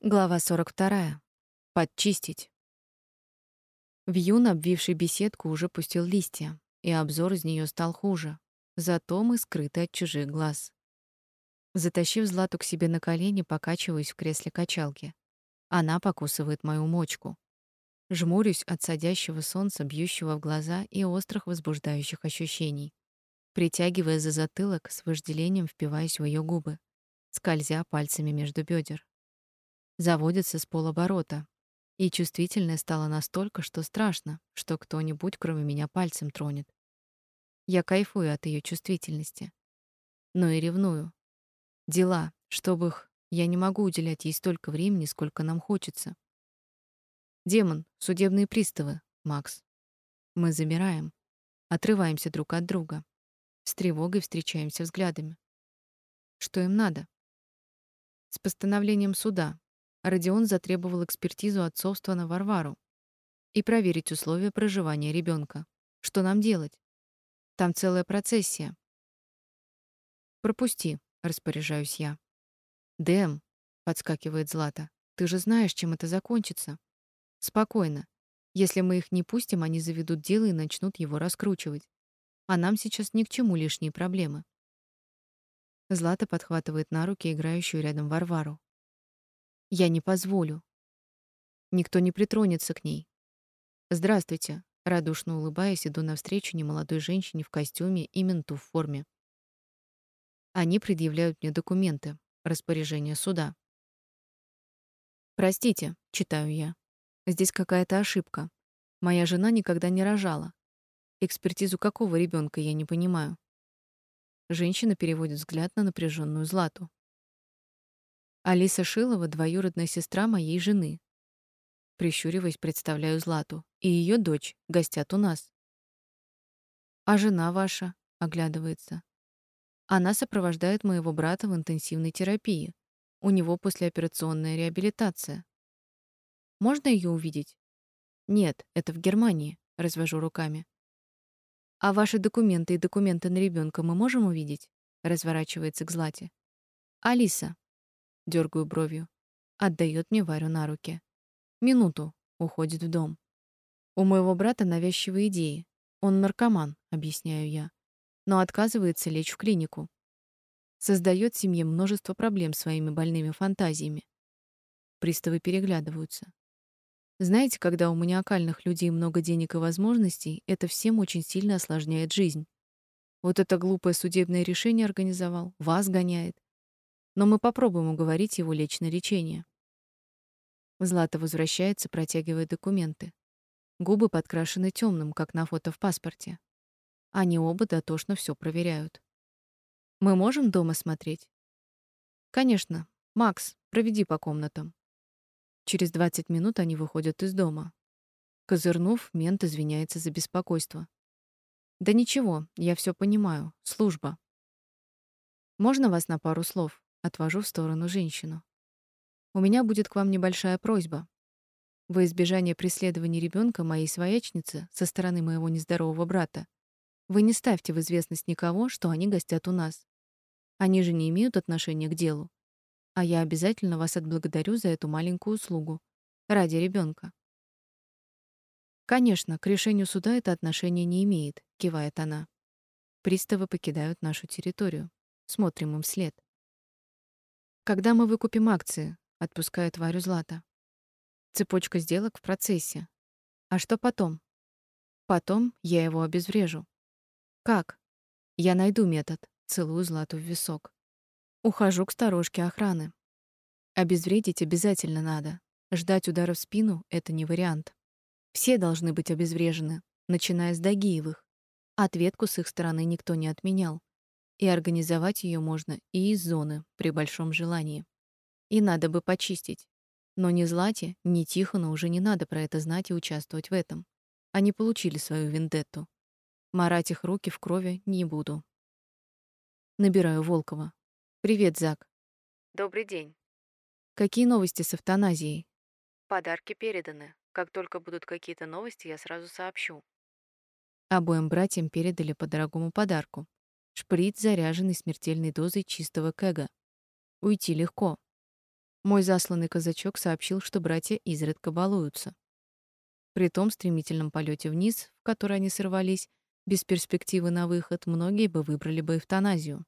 Глава 42. Подчистить. Вьюн, обвивший беседку, уже пустил листья, и обзор из нее стал хуже. Зато мы скрыты от чужих глаз. Затащив Злату к себе на колени, покачиваюсь в кресле качалки. Она покусывает мою мочку. Жмурюсь от садящего солнца, бьющего в глаза и острых возбуждающих ощущений. Притягивая за затылок, с вожделением впиваюсь в ее губы, скользя пальцами между бедер заводится с полоборота. И чувствительная стала настолько, что страшно, что кто-нибудь, кроме меня, пальцем тронет. Я кайфую от ее чувствительности. Но и ревную. Дела, чтобы их, я не могу уделять ей столько времени, сколько нам хочется. Демон, судебные приставы, Макс. Мы замираем, отрываемся друг от друга. С тревогой встречаемся взглядами. Что им надо? С постановлением суда, Родион затребовал экспертизу отцовства на Варвару и проверить условия проживания ребенка. Что нам делать? Там целая процессия. Пропусти, распоряжаюсь я. Дэм, подскакивает Злата. Ты же знаешь, чем это закончится. Спокойно. Если мы их не пустим, они заведут дело и начнут его раскручивать. А нам сейчас ни к чему лишние проблемы. Злата подхватывает на руки играющую рядом Варвару. Я не позволю. Никто не притронется к ней. Здравствуйте, радушно улыбаясь, иду навстречу немолодой женщине в костюме и менту в форме. Они предъявляют мне документы, распоряжение суда. Простите, читаю я. Здесь какая-то ошибка. Моя жена никогда не рожала. Экспертизу какого ребенка я не понимаю. Женщина переводит взгляд на напряженную Злату. Алиса Шилова — двоюродная сестра моей жены. Прищуриваясь, представляю Злату. И ее дочь гостят у нас. «А жена ваша?» — оглядывается. Она сопровождает моего брата в интенсивной терапии. У него послеоперационная реабилитация. Можно ее увидеть? Нет, это в Германии, развожу руками. А ваши документы и документы на ребенка мы можем увидеть? Разворачивается к Злате. Алиса, дергаю бровью. Отдает мне Варю на руки. Минуту, уходит в дом. У моего брата навязчивые идеи. Он наркоман, объясняю я, но отказывается лечь в клинику. Создает семье множество проблем своими больными фантазиями. Приставы переглядываются. Знаете, когда у маниакальных людей много денег и возможностей, это всем очень сильно осложняет жизнь. Вот это глупое судебное решение организовал, вас гоняет но мы попробуем уговорить его лечь на лечение. Злата возвращается, протягивая документы. Губы подкрашены темным, как на фото в паспорте. Они оба дотошно все проверяют. Мы можем дома смотреть? Конечно. Макс, проведи по комнатам. Через 20 минут они выходят из дома. Козырнув, мент извиняется за беспокойство. Да ничего, я все понимаю. Служба. Можно вас на пару слов? Отвожу в сторону женщину. У меня будет к вам небольшая просьба. Во избежание преследования ребенка моей своячницы со стороны моего нездорового брата, вы не ставьте в известность никого, что они гостят у нас. Они же не имеют отношения к делу. А я обязательно вас отблагодарю за эту маленькую услугу ради ребенка. Конечно, к решению суда это отношение не имеет, кивает она. Приставы покидают нашу территорию. Смотрим им вслед. Когда мы выкупим акции? Отпускает Варю Злата. Цепочка сделок в процессе. А что потом? Потом я его обезврежу. Как? Я найду метод. Целую Злату в висок. Ухожу к сторожке охраны. Обезвредить обязательно надо. Ждать удара в спину — это не вариант. Все должны быть обезврежены, начиная с Дагиевых. Ответку с их стороны никто не отменял и организовать ее можно и из зоны при большом желании. И надо бы почистить. Но ни Злате, ни Тихону уже не надо про это знать и участвовать в этом. Они получили свою вендетту. Марать их руки в крови не буду. Набираю Волкова. Привет, Зак. Добрый день. Какие новости с эвтаназией? Подарки переданы. Как только будут какие-то новости, я сразу сообщу. Обоим братьям передали по дорогому подарку. Шприц, заряженный смертельной дозой чистого кэга. Уйти легко. Мой засланный казачок сообщил, что братья изредка балуются. При том стремительном полете вниз, в который они сорвались, без перспективы на выход, многие бы выбрали бы эвтаназию.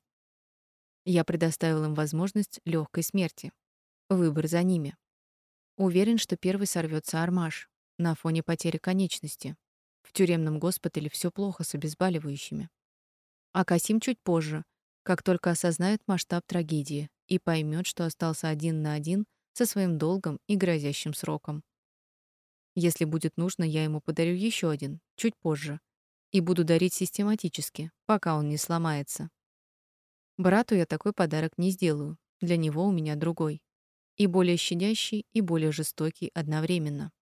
Я предоставил им возможность легкой смерти. Выбор за ними. Уверен, что первый сорвется армаш на фоне потери конечности. В тюремном госпитале все плохо с обезболивающими. А Касим чуть позже, как только осознает масштаб трагедии и поймет, что остался один на один со своим долгом и грозящим сроком. Если будет нужно, я ему подарю еще один, чуть позже, и буду дарить систематически, пока он не сломается. Брату я такой подарок не сделаю. Для него у меня другой. И более щадящий, и более жестокий одновременно.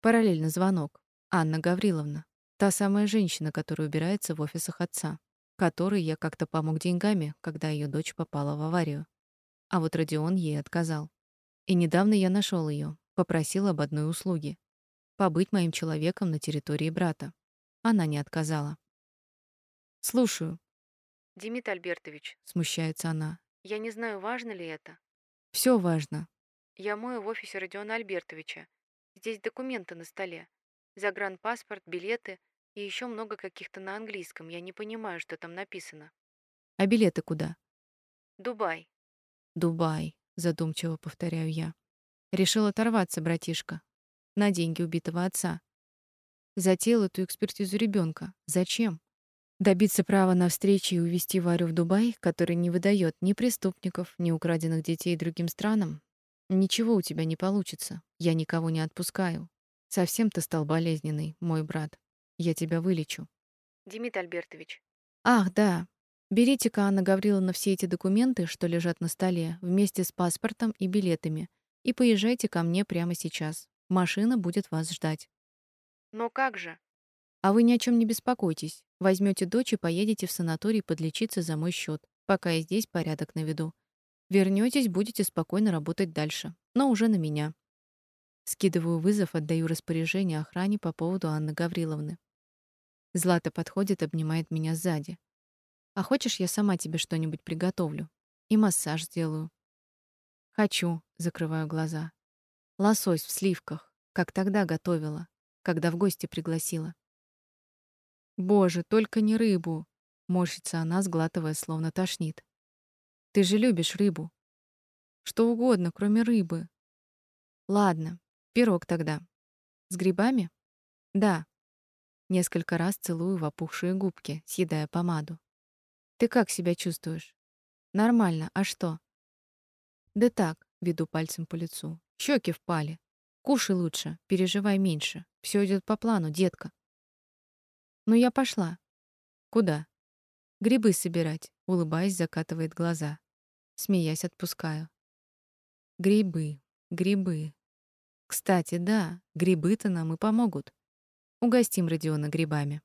Параллельно звонок. Анна Гавриловна. Та самая женщина, которая убирается в офисах отца, которой я как-то помог деньгами, когда ее дочь попала в аварию. А вот Родион ей отказал. И недавно я нашел ее, попросил об одной услуге побыть моим человеком на территории брата. Она не отказала. Слушаю. Демид Альбертович, смущается она. Я не знаю, важно ли это. Все важно. Я мою в офисе Родиона Альбертовича. Здесь документы на столе. Загранпаспорт, билеты и еще много каких-то на английском. Я не понимаю, что там написано. А билеты куда? Дубай. Дубай, задумчиво повторяю я. Решил оторваться, братишка на деньги убитого отца. Затеял эту экспертизу ребенка. Зачем? Добиться права на встречу и увезти Варю в Дубай, который не выдает ни преступников, ни украденных детей другим странам? Ничего у тебя не получится. Я никого не отпускаю. Совсем ты стал болезненный, мой брат. Я тебя вылечу. Демид Альбертович. Ах, да. Берите-ка, Анна Гавриловна, все эти документы, что лежат на столе, вместе с паспортом и билетами, и поезжайте ко мне прямо сейчас. Машина будет вас ждать. Но как же? А вы ни о чем не беспокойтесь. Возьмете дочь и поедете в санаторий подлечиться за мой счет, пока я здесь порядок наведу. Вернётесь, будете спокойно работать дальше, но уже на меня. Скидываю вызов, отдаю распоряжение охране по поводу Анны Гавриловны. Злата подходит, обнимает меня сзади. А хочешь, я сама тебе что-нибудь приготовлю и массаж сделаю? Хочу, закрываю глаза. Лосось в сливках, как тогда готовила, когда в гости пригласила. Боже, только не рыбу, морщится она, сглатывая, словно тошнит. Ты же любишь рыбу. Что угодно, кроме рыбы. Ладно, пирог тогда. С грибами? Да. Несколько раз целую в опухшие губки, съедая помаду. Ты как себя чувствуешь? Нормально. А что? Да так, веду пальцем по лицу. Щеки впали. Кушай лучше, переживай меньше. Все идет по плану, детка. Ну я пошла. Куда? Грибы собирать, улыбаясь, закатывает глаза. Смеясь, отпускаю. Грибы, грибы. Кстати, да, грибы-то нам и помогут. Угостим Родиона грибами.